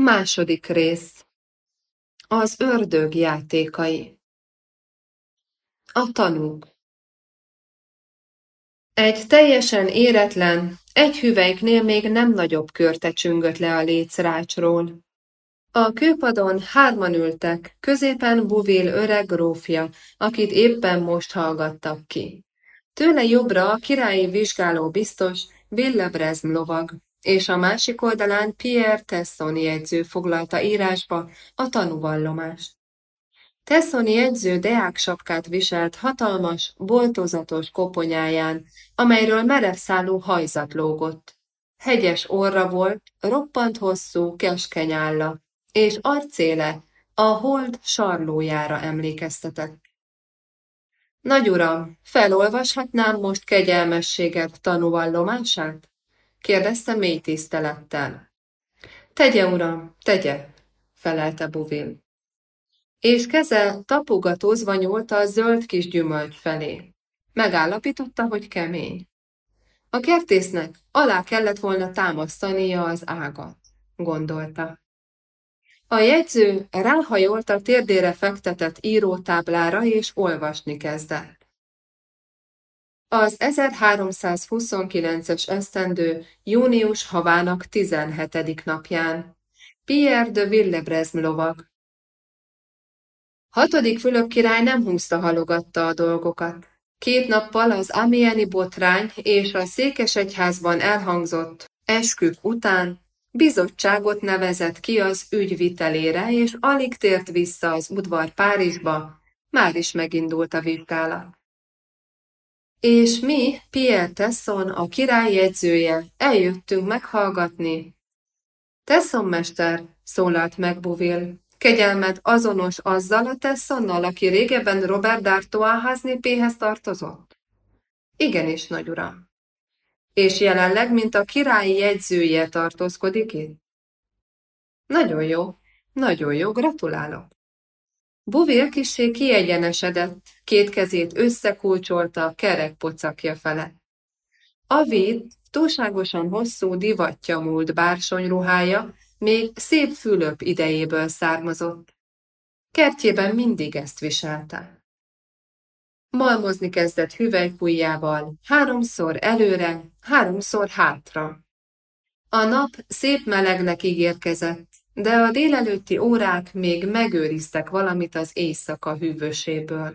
Második rész Az ördög játékai A tanúk Egy teljesen éretlen, egy hüvelyknél még nem nagyobb körte csüngött le a lécrácsról. A kőpadon hárman ültek, középen Buvil öreg grófja, akit éppen most hallgattak ki. Tőle jobbra a királyi vizsgáló biztos, Brezm lovag, és a másik oldalán Pierre Tessoni jegyző foglalta írásba a tanúvallomást. Tessoni jegyző deák sapkát viselt hatalmas, boltozatos koponyáján, amelyről merevszálú hajzat lógott. Hegyes orra volt, roppant hosszú, keskeny álla, és arcéle a hold sarlójára emlékeztetett. Nagy uram, felolvashatnám most kegyelmességet tanúvallomását? Kérdezte mély tisztelettel. Tegye, uram, tegye, felelte Buvil. És keze tapogatózva nyúlt a zöld kis gyümölcs felé. Megállapította, hogy kemény. A kertésznek alá kellett volna támasztania az ágat, gondolta. A jegyző ráhajolt a térdére fektetett írótáblára és olvasni kezdett. Az 1329-es esztendő június havának 17. napján Pierre de Villebrezni lovag. Hatodik Fülöp király nem húzta halogatta a dolgokat. Két nappal az amieni botrány és a székesegyházban elhangzott eskük után bizottságot nevezett ki az ügyvitelére, és alig tért vissza az udvar Párizsba, már is megindult a vizsgálat. És mi, Pierre Tesson, a király jegyzője, eljöttünk meghallgatni. Tesson mester, szólalt meg Buvil, kegyelmed azonos azzal a Tessonnal, aki régebben Robert d'Artois háznépéhez tartozott? Igenis, nagy uram. És jelenleg, mint a királyi jegyzője tartózkodik itt? Nagyon jó, nagyon jó, gratulálok. Buvil kisé kiegyenesedett, két kezét összekulcsolta a kerek pocakja fele. Avid túlságosan hosszú divatja múlt bársonyruhája, még szép Fülöp idejéből származott. Kertjében mindig ezt viselte. Malmozni kezdett hüvelykujjával, háromszor előre, háromszor hátra. A nap szép melegnek ígérkezett, de a délelőtti órák még megőriztek valamit az éjszaka hűvöséből.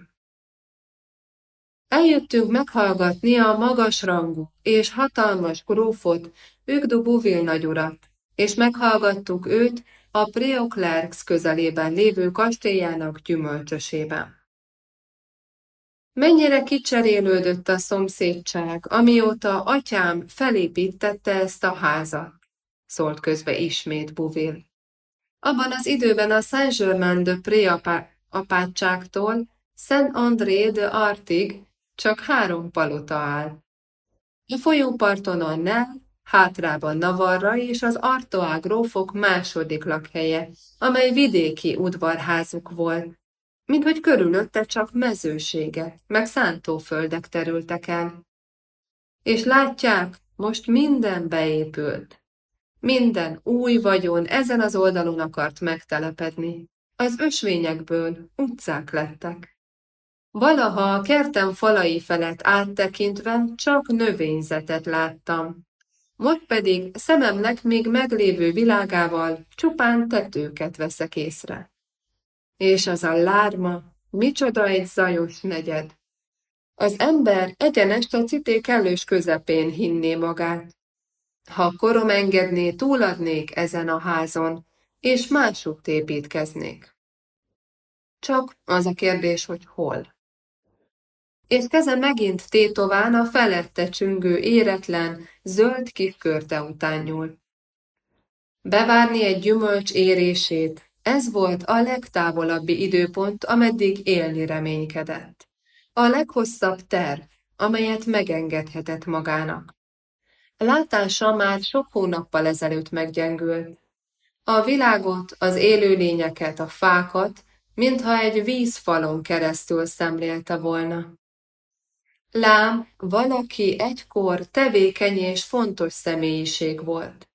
Eljöttünk meghallgatni a magasrangú és hatalmas grófot, Ügdu Buvil nagyurat, és meghallgattuk őt a Preoclerks közelében lévő kastélyának gyümölcsösében. Mennyire kicserélődött a szomszédság, amióta atyám felépítette ezt a házat, szólt közbe ismét Buvil. Abban az időben a Saint-Germain-de-Pré apátságtól Saint-André de Artig csak három palota áll. A folyóparton a Nel, hátrában Navarra és az Artois grófok második lakhelye, amely vidéki udvarházuk volt, mint hogy körülötte csak mezősége, meg szántóföldek terültek el. És látják, most minden beépült. Minden új vagyon ezen az oldalon akart megtelepedni. Az ösvényekből utcák lettek. Valaha a kertem falai felett áttekintve csak növényzetet láttam. Most pedig szememnek még meglévő világával csupán tetőket veszek észre. És az a lárma, micsoda egy zajos negyed. Az ember egyenest a cité kellős közepén hinné magát. Ha korom engedné, túladnék ezen a házon, és mások építkeznék. Csak az a kérdés, hogy hol. És keze megint tétován a felette csüngő éretlen, zöld kiskörte után nyúlt. Bevárni egy gyümölcs érését, ez volt a legtávolabbi időpont, ameddig élni reménykedett. A leghosszabb terv, amelyet megengedhetett magának. Látása már sok hónappal ezelőtt meggyengült. A világot, az élőlényeket, a fákat, mintha egy vízfalon keresztül szemlélte volna. Lám, valaki egykor tevékeny és fontos személyiség volt.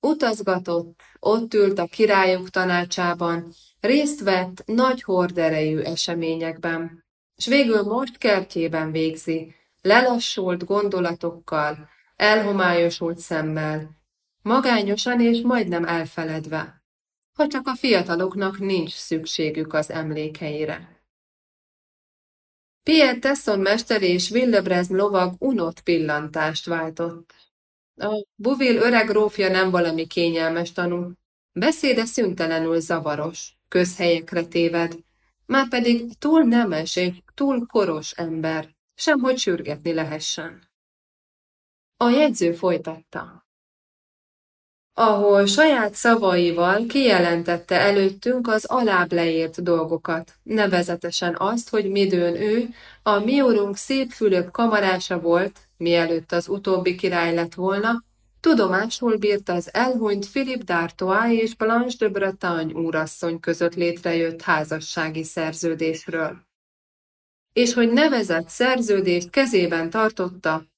Utazgatott, ott ült a királyok tanácsában, részt vett nagy horderejű eseményekben, s végül most kertjében végzi, lelassult gondolatokkal, elhomályosult szemmel, magányosan és majdnem elfeledve, ha csak a fiataloknak nincs szükségük az emlékeire. Pierre Tesson mester és Willebrezm lovag unott pillantást váltott. A Buvil öreg rófja nem valami kényelmes tanú. Beszéde szüntelenül zavaros, közhelyekre téved, már pedig túl nemes és túl koros ember, semhogy sürgetni lehessen. A jegyző folytatta ahol saját szavaival kijelentette előttünk az alább leírt dolgokat, nevezetesen azt, hogy midőn ő, a mi úrunk szép fülöp kamarása volt, mielőtt az utóbbi király lett volna, tudomásul bírta az elhunyt Philip d'Artois és Blanche de Bretagne úrasszony között létrejött házassági szerződésről. És hogy nevezett szerződést kezében tartotta,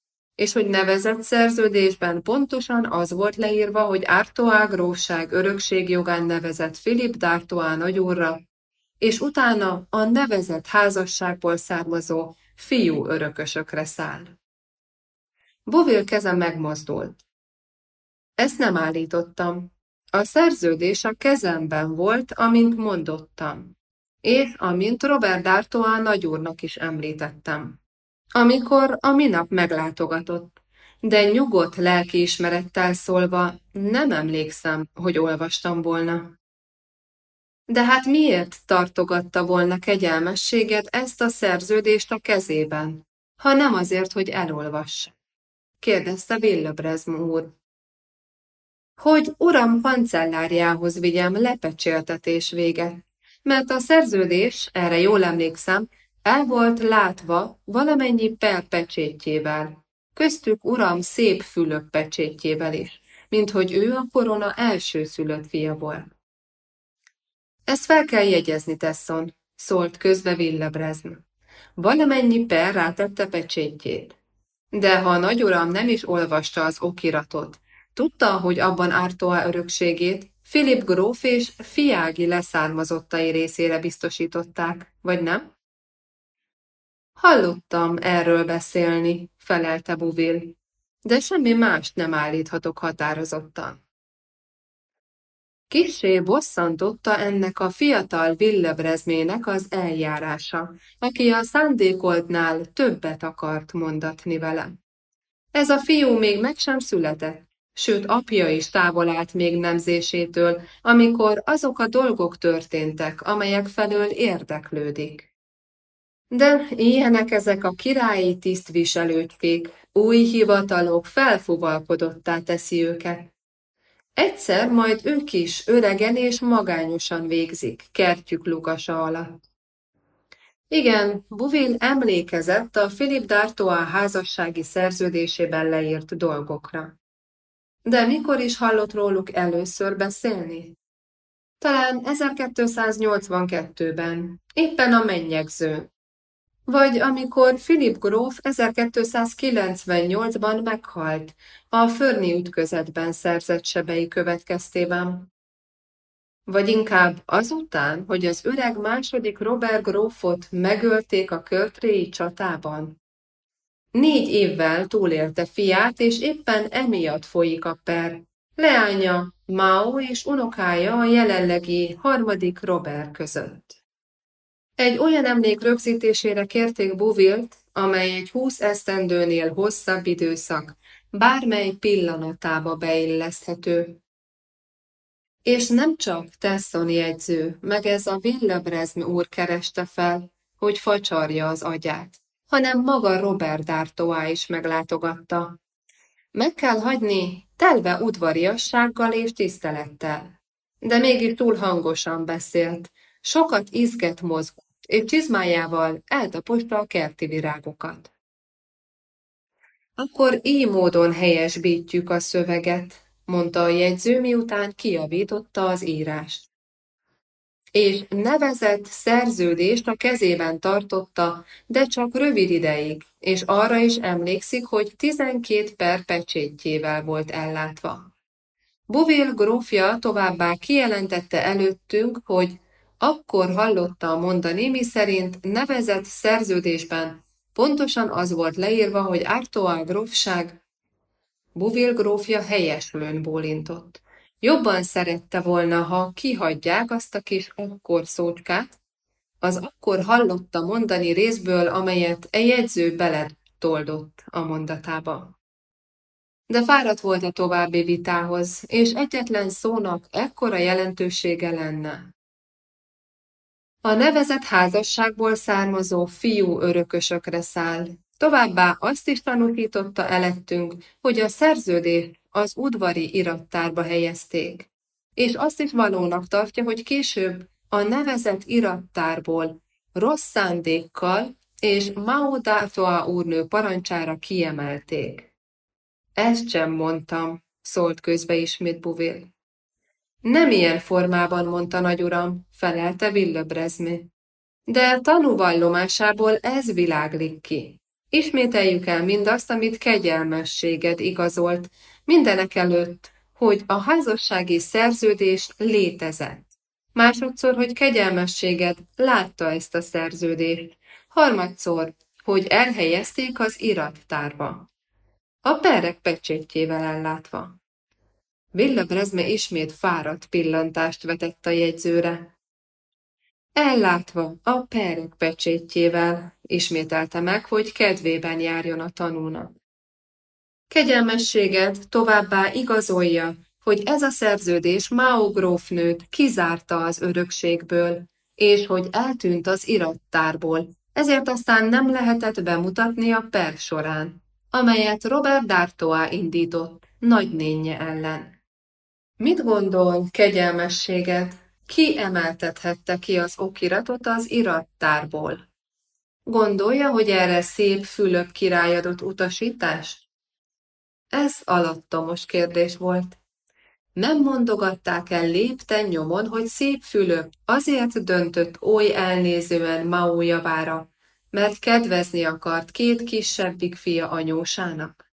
és hogy nevezett szerződésben pontosan az volt leírva, hogy Artois grófság örökségjogán nevezett Philip d'Artois nagyúrra, és utána a nevezett házasságból származó fiú örökösökre száll. Bovil keze megmozdult. Ezt nem állítottam. A szerződés a kezemben volt, amint mondottam, és amint Robert D'Artois nagyúrnak is említettem amikor a minap meglátogatott, de nyugodt lelkiismerettel szólva nem emlékszem, hogy olvastam volna. De hát miért tartogatta volna kegyelmességet ezt a szerződést a kezében, ha nem azért, hogy elolvassa? kérdezte Villebrezm úr. Hogy uram kancellárjához vigyem lepecséltetés vége, mert a szerződés, erre jól emlékszem, el volt látva valamennyi per pecsétjével, köztük uram szép fülök pecsétjével is, mint hogy ő a korona első szülött fia volt. Ezt fel kell jegyezni, Tesson, szólt közbe Villebrezn. Valamennyi per rátette pecsétjét. De ha a nagyuram nem is olvasta az okiratot, tudta, hogy abban Ártoá örökségét Philip gróf és fiági leszármazottai részére biztosították, vagy nem? Hallottam erről beszélni, felelte Buvil, de semmi mást nem állíthatok határozottan. Kissé bosszantotta ennek a fiatal villebrezmének az eljárása, aki a szándékoltnál többet akart mondatni vele. Ez a fiú még meg sem született, sőt apja is távol állt még nemzésétől, amikor azok a dolgok történtek, amelyek felől érdeklődik. De ilyenek ezek a királyi tisztviselőtkék, új hivatalok felfuvalkodottá teszi őket. Egyszer majd ők is öregen és magányosan végzik, kertjük lugasa alatt. Igen, Buvil emlékezett a Philip d'Artois házassági szerződésében leírt dolgokra. De mikor is hallott róluk először beszélni? Talán 1282-ben, éppen a mennyegző, vagy amikor Philip gróf 1298-ban meghalt a Förni ütközetben szerzett sebei következtében. Vagy inkább azután, hogy az öreg második Robert grófot megölték a körtréi csatában. Négy évvel túlélte fiát, és éppen emiatt folyik a per. Leánya, Mao és unokája a jelenlegi harmadik Robert között. Egy olyan emlék rögzítésére kérték Buvilt, amely egy húsz esztendőnél hosszabb időszak, bármely pillanatába beilleszthető. És nem csak Tesson jegyző, meg ez a Villebrezm úr kereste fel, hogy facsarja az agyát, hanem maga Robert D'Artois is meglátogatta. Meg kell hagyni, telve udvariassággal és tisztelettel. De mégis túl hangosan beszélt, sokat izget mozgott, és csizmájával eltaposta a kerti virágokat. Akkor így módon helyesbítjük a szöveget, mondta a jegyző, miután kiavította az írást. És nevezett szerződést a kezében tartotta, de csak rövid ideig, és arra is emlékszik, hogy tizenkét per pecsétjével volt ellátva. Bovil grófja továbbá kijelentette előttünk, hogy akkor hallotta mondani, mi szerint nevezett szerződésben pontosan az volt leírva, hogy Artois grófság Buvil grófja helyeslőn bólintott. Jobban szerette volna, ha kihagyják azt a kis akkor szócskát, az akkor hallotta mondani részből, amelyet egy jegyző beled toldott a mondatába. De fáradt volt a további vitához, és egyetlen szónak ekkora jelentősége lenne. A nevezett házasságból származó fiú örökösökre száll. Továbbá azt is tanúsította elettünk, hogy a szerződést az udvari irattárba helyezték, és azt is valónak tartja, hogy később a nevezett irattárból rossz szándékkal és Mao Datoa úrnő parancsára kiemelték. Ezt sem mondtam, szólt közbe ismét Buvil. Nem ilyen formában mondta nagyuram, felelte Villöbrezmi. De tanúvallomásából ez világlik ki. Ismételjük el mindazt, amit kegyelmességed igazolt, mindenek előtt, hogy a házassági szerződés létezett. Másodszor, hogy kegyelmességed látta ezt a szerződést. Harmadszor, hogy elhelyezték az irattárba. A perek pecsétjével ellátva. Villa Brezme ismét fáradt pillantást vetett a jegyzőre. Ellátva a perek pecsétjével, ismételte meg, hogy kedvében járjon a tanúnak. Kegyelmességed továbbá igazolja, hogy ez a szerződés Mao grófnőt kizárta az örökségből, és hogy eltűnt az irattárból, ezért aztán nem lehetett bemutatni a per során, amelyet Robert D'Artois indított nagynénye ellen. Mit gondol, kegyelmességet, ki emeltethette ki az okiratot az irattárból? Gondolja, hogy erre szép Fülöp király adott utasítást? Ez alattomos kérdés volt. Nem mondogatták el lépten nyomon, hogy szép Fülöp azért döntött oly elnézően Mao javára, mert kedvezni akart két kisebbik fia anyósának.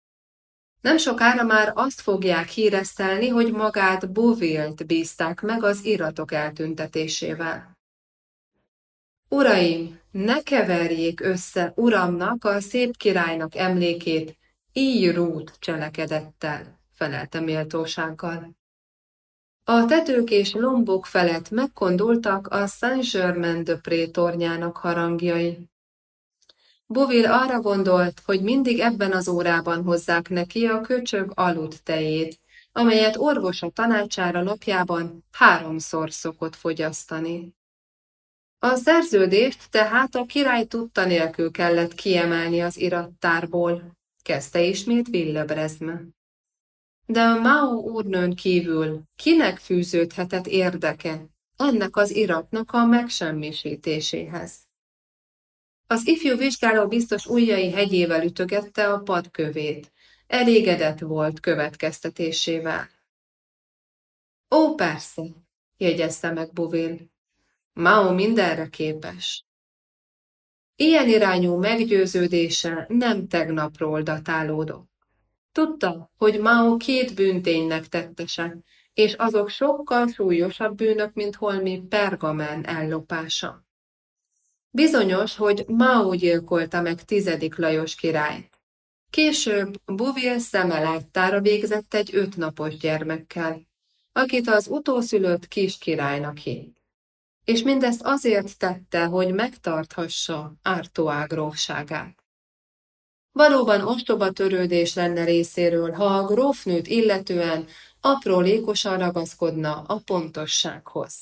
Nem sokára már azt fogják híresztelni, hogy magát Bovilt bízták meg az iratok eltüntetésével. Uraim, ne keverjék össze uramnak a szép királynak emlékét így rút cselekedettel, felelte méltósággal. A tetők és lombok felett megkondultak a Saint-Germain-de-Pré tornyának harangjai. Bovil arra gondolt, hogy mindig ebben az órában hozzák neki a köcsög aludt tejét, amelyet orvosa tanácsára napjában háromszor szokott fogyasztani. A szerződést tehát a király tudta nélkül kellett kiemelni az irattárból, kezdte ismét Villebrezme. De a Mao úrnőn kívül kinek fűződhetett érdeke ennek az iratnak a megsemmisítéséhez? Az ifjú vizsgáló biztos ujjai hegyével ütögette a padkövét. Elégedett volt következtetésével. Ó, persze, jegyezte meg Buvil. Mao mindenre képes. Ilyen irányú meggyőződése nem tegnapról datálódott. Tudta, hogy Mao két bűnténynek tettese, és azok sokkal súlyosabb bűnök, mint holmi pergamen ellopása. Bizonyos, hogy Mao gyilkolta meg tizedik Lajos királyt. Később Buvil szemeláttára végzett egy ötnapos gyermekkel, akit az utószülött kis királynak hitt. És mindezt azért tette, hogy megtarthassa Artois grófságát. Valóban ostoba törődés lenne részéről, ha a grófnőt illetően aprólékosan ragaszkodna a pontossághoz.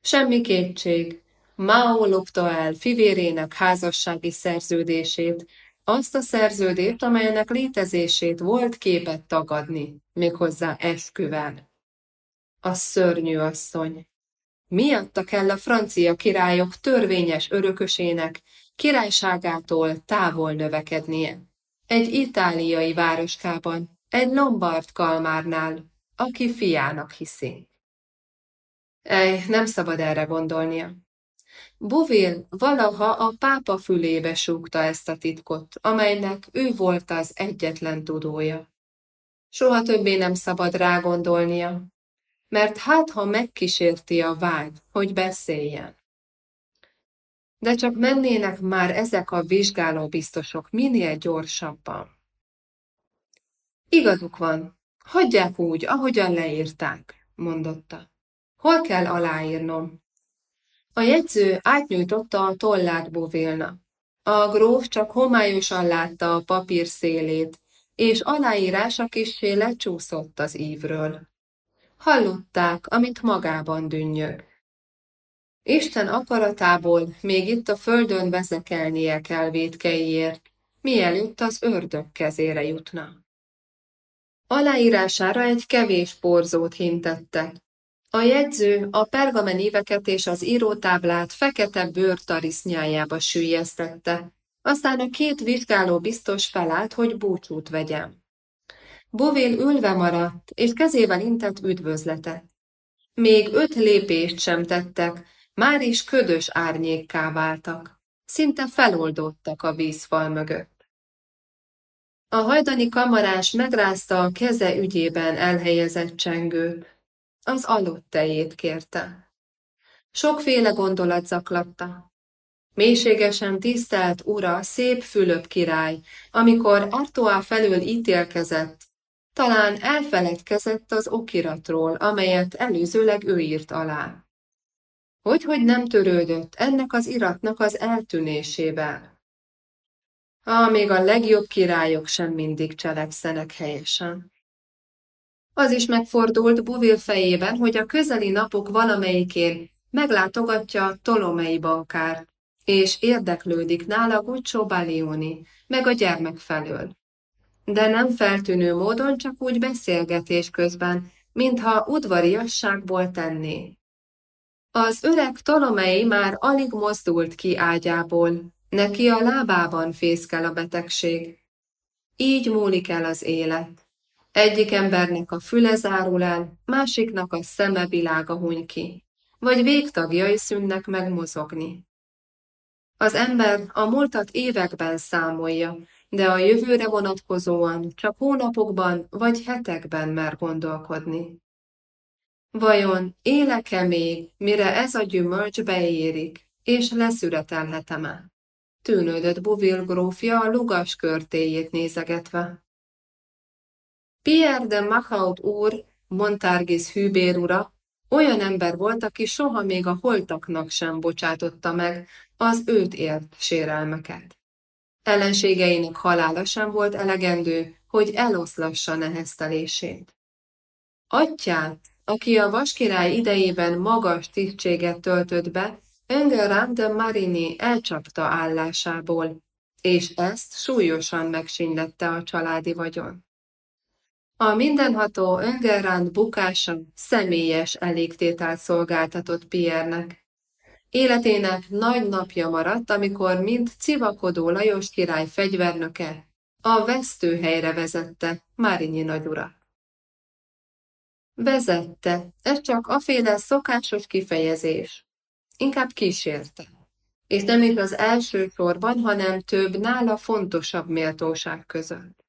Semmi kétség, Mao lopta el fivérének házassági szerződését, azt a szerződést, amelynek létezését volt képet tagadni, méghozzá esküvel. A szörnyű asszony. Miatta kell a francia királyok törvényes örökösének királyságától távol növekednie. Egy itáliai városkában, egy lombard kalmárnál, aki fiának hiszi. Ej, nem szabad erre gondolnia. Bovil valaha a pápa fülébe súgta ezt a titkot, amelynek ő volt az egyetlen tudója. Soha többé nem szabad rágondolnia, mert hát ha megkísérti a vágy, hogy beszéljen. De csak mennének már ezek a vizsgálóbiztosok minél gyorsabban. Igazuk van, hagyják úgy, ahogyan leírták, mondotta. Hol kell aláírnom? A jegyző átnyújtotta a tollát Bovélna. A gróf csak homályosan látta a papír szélét, és aláírása kissé lecsúszott az ívről. Hallották, amit magában dünnyög. Isten akaratából még itt a földön vezekelnie kell védkeiért, mielőtt az ördög kezére jutna. Aláírására egy kevés porzót hintettek. A jegyző a pergameníveket és az írótáblát fekete bőrtarisznyájába sűjesztette, aztán a két vizsgáló biztos felállt, hogy búcsút vegyem. Bovél ülve maradt, és kezével intett üdvözletet. Még öt lépést sem tettek, már is ködös árnyékká váltak. Szinte feloldottak a vízfal mögött. A hajdani kamarás megrázta a keze ügyében elhelyezett csengőt. Az aludt tejét kérte. Sokféle gondolat zaklatta. Mélységesen tisztelt ura, szép Fülöp király, amikor Artoá felől ítélkezett, talán elfeledkezett az okiratról, amelyet előzőleg ő írt alá. Hogy-hogy nem törődött ennek az iratnak az eltűnésével? Ah, még a legjobb királyok sem mindig cselekszenek helyesen. Az is megfordult Buvil fejében, hogy a közeli napok valamelyikén meglátogatja Tolomei bankár, és érdeklődik nála Guccio Balioni, meg a gyermek felől. De nem feltűnő módon, csak úgy beszélgetés közben, mintha udvariasságból tenné. Az öreg Tolomei már alig mozdult ki ágyából, neki a lábában fészkel a betegség. Így múlik el az élet. Egyik embernek a füle zárul el, másiknak a szeme világa huny ki, vagy végtagjai szűnnek meg mozogni. Az ember a múltat években számolja, de a jövőre vonatkozóan csak hónapokban vagy hetekben mer gondolkodni. Vajon élek-e még, mire ez a gyümölcs beérik, és leszüretelhetem-e? Tűnődött Buvil grófja a lugas körtéjét nézegetve. Pierre de Machaut úr, Montargis hűbér ura, olyan ember volt, aki soha még a holtaknak sem bocsátotta meg az őt ért sérelmeket. Ellenségeinek halála sem volt elegendő, hogy eloszlassa neheztelését. Atyát, aki a vaskirály idejében magas tisztséget töltött be, Engelrand de Marini elcsapta állásából, és ezt súlyosan megsínylette a családi vagyon. A mindenható Engelrand bukása személyes elégtételt szolgáltatott Pierre-nek. Életének nagy napja maradt, amikor mint civakodó Lajos király fegyvernöke a vesztőhelyre vezette Márinyi nagyurat. Vezette, ez csak aféle szokásos kifejezés. Inkább kísérte. És nem is az első sorban, hanem több nála fontosabb méltóság között.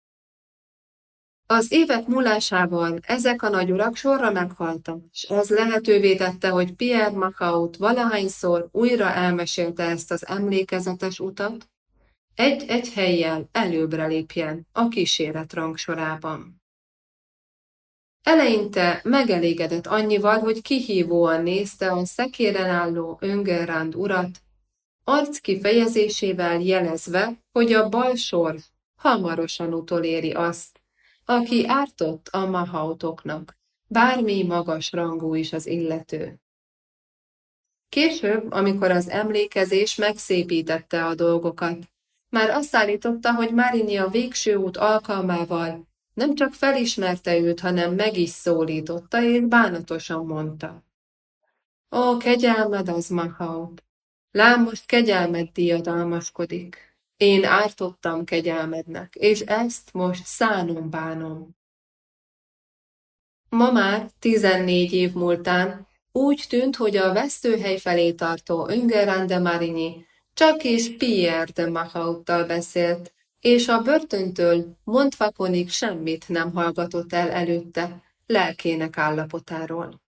Az évek múlásával ezek a nagyurak sorra meghaltak, és ez lehetővé tette, hogy Pierre Machaut valahányszor újra elmesélte ezt az emlékezetes utat, egy-egy helyjel előbbre lépjen a kíséret rangsorában. Eleinte megelégedett annyival, hogy kihívóan nézte a szekéren álló Öngerránd urat, arc kifejezésével jelezve, hogy a bal sor hamarosan utoléri azt, aki ártott a mahautoknak, bármi magas rangú is az illető. Később, amikor az emlékezés megszépítette a dolgokat, már azt állította, hogy Márini a végső út alkalmával nem csak felismerte őt, hanem meg is szólította, és bánatosan mondta. Ó, kegyelmed az Mahaut! Lám most kegyelmed diadalmaskodik. Én ártottam kegyelmednek, és ezt most szánom bánom. Ma már, tizennégy év múltán, úgy tűnt, hogy a vesztőhely felé tartó Öngerán de Marigny csak is Pierre de Machauttal beszélt, és a börtöntől Montfakonig semmit nem hallgatott el előtte lelkének állapotáról.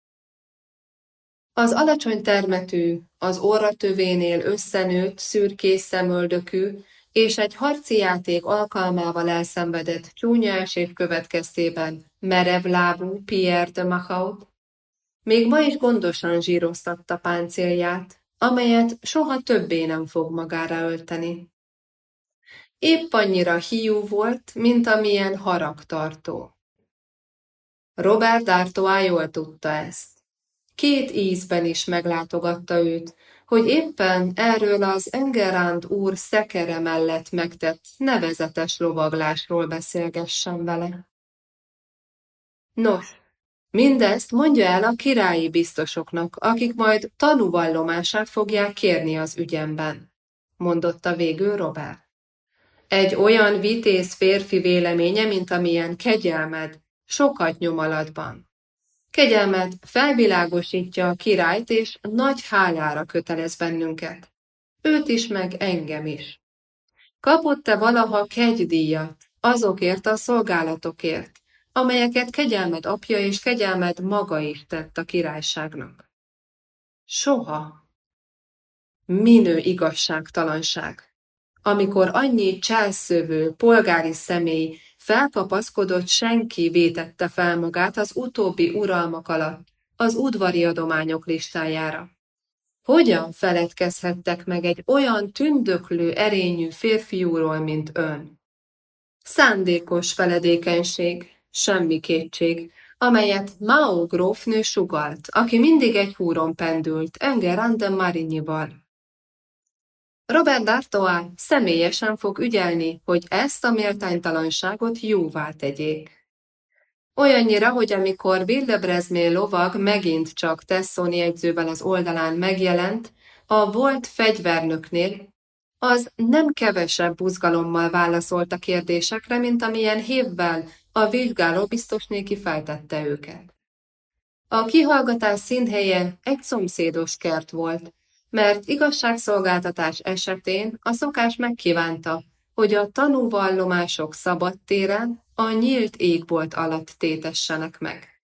Az alacsony termetű, az orratövénél összenőtt, szürkés szemöldökű, és egy harci játék alkalmával elszenvedett csúnya esév következtében merevlábú Pierre de Machaut, még ma is gondosan zsíroztatta páncélját, amelyet soha többé nem fog magára ölteni. Épp annyira hiú volt, mint amilyen haragtartó. Robert D'Artois jól tudta ezt. Két ízben is meglátogatta őt, hogy éppen erről az Engeránd úr szekere mellett megtett nevezetes lovaglásról beszélgessen vele. Nos, mindezt mondja el a királyi biztosoknak, akik majd tanúvallomását fogják kérni az ügyemben, mondotta végül Robert. Egy olyan vitéz férfi véleménye, mint amilyen kegyelmed, sokat nyom alatban. Kegyelmed felvilágosítja a királyt, és nagy hálára kötelez bennünket. Őt is, meg engem is. Kapott-e valaha kegydíjat azokért a szolgálatokért, amelyeket kegyelmed apja és kegyelmed maga is tett a királyságnak? Soha. Minő igazságtalanság amikor annyi cselszövő, polgári személy felkapaszkodott, senki vétette fel magát az utóbbi uralmak alatt az udvari adományok listájára. Hogyan feledkezhettek meg egy olyan tündöklő, erényű férfiúról, mint ön? Szándékos feledékenység, semmi kétség, amelyet Mao grófnő sugalt, aki mindig egy húron pendült Engerande Marinyival. Robert D'Artois személyesen fog ügyelni, hogy ezt a méltánytalanságot jóvá tegyék. Olyannyira, hogy amikor Bildebrezmé lovag megint csak Tessoni jegyzővel az oldalán megjelent, a volt fegyvernöknél, az nem kevesebb buzgalommal válaszolt a kérdésekre, mint amilyen hévvel a vizsgáló biztosnéki feltette őket. A kihallgatás színhelye egy szomszédos kert volt, mert igazságszolgáltatás esetén a szokás megkívánta, hogy a tanúvallomások szabad téren a nyílt égbolt alatt tétessenek meg.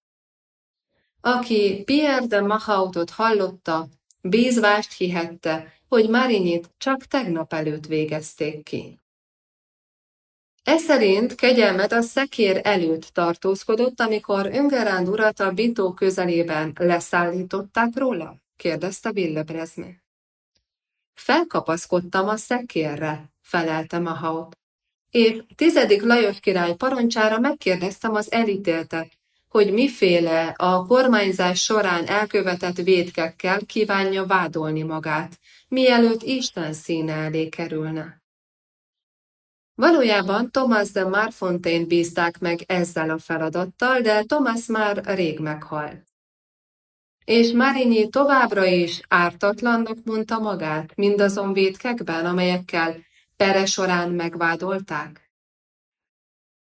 Aki Pierre de Mahautot hallotta, bízvást hihette, hogy Marinyit csak tegnap előtt végezték ki. E kegyelmet a szekér előtt tartózkodott, amikor Öngeránd urat a bitó közelében leszállították róla? Kérdezte Villebrezme. Felkapaszkodtam a szekérre, feleltem a haut. És tizedik Lajos király parancsára megkérdeztem az elítéltet, hogy miféle a kormányzás során elkövetett védkekkel kívánja vádolni magát, mielőtt Isten színe elé kerülne. Valójában Thomas de Marfontaine bízták meg ezzel a feladattal, de Thomas már rég meghalt. És Marinyi továbbra is ártatlannak mondta magát, mindazon védkekben, amelyekkel pere során megvádolták.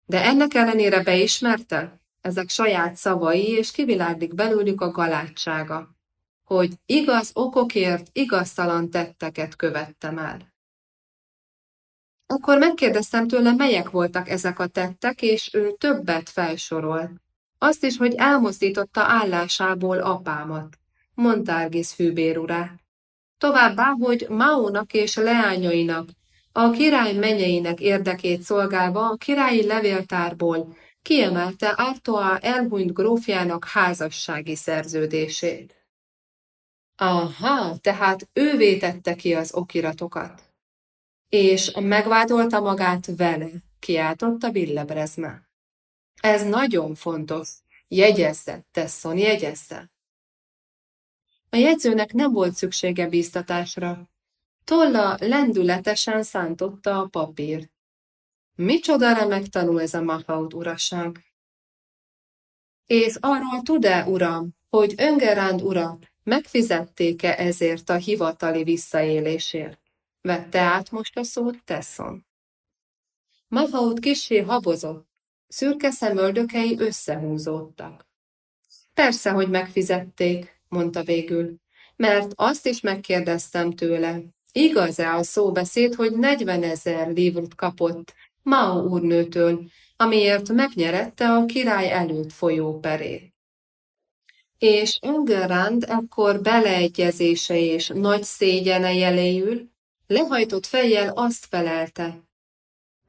De ennek ellenére beismerte, ezek saját szavai, és kiviláglik belőlük a galátsága, hogy igaz okokért igaztalan tetteket követtem el. Akkor megkérdeztem tőle, melyek voltak ezek a tettek, és ő többet felsorolt. Azt is, hogy elmozdította állásából apámat, Montargis hűbérurát. Továbbá, hogy Maónak és leányainak, a király menyeinek érdekét szolgálva a királyi levéltárból kiemelte Artoa elhunyt grófjának házassági szerződését. Aha, tehát ő vétette ki az okiratokat. És megvádolta magát vele, kiáltotta Villebrezme. Ez nagyon fontos. Jegyezze, Tesson, jegyezze. A jegyzőnek nem volt szüksége bíztatásra. Tolla lendületesen szántotta a papírt. Micsoda remek tanul ez a Mafaut uraság. És arról tud-e, uram, hogy Öngeránd urat megfizették-e ezért a hivatali visszaélésért? Vette át most a szót Tesson. Mafaut kisé habozott, Szürke szemöldökei összehúzódtak. Persze, hogy megfizették, mondta végül, mert azt is megkérdeztem tőle, igaz-e a szóbeszéd, hogy 40 ezer livrut kapott Mao úrnőtől, amiért megnyerette a király előtt folyó perét. És Engelrand ekkor beleegyezése és nagy szégyene jeléül, lehajtott fejjel azt felelte.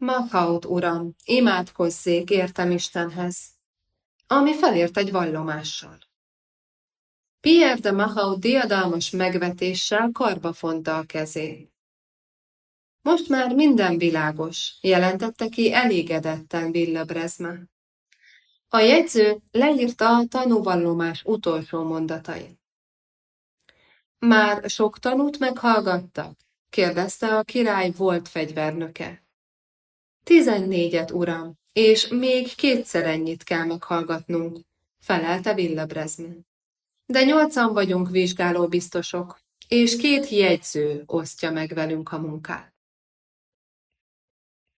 Mahaut, uram, imádkozzék értem Istenhez, ami felért egy vallomással. Pierre de Mahaut diadalmas megvetéssel karba fonta a kezét. Most már minden világos, jelentette ki elégedetten Villebrezme. A jegyző leírta a tanúvallomás utolsó mondatait. Már sok tanút meghallgattak? kérdezte a király volt fegyvernöke. Tizennégyet, uram, és még kétszer ennyit kell meghallgatnunk, felelte Villebrezme. De nyolcan vagyunk vizsgáló biztosok, és két jegyző osztja meg velünk a munkát.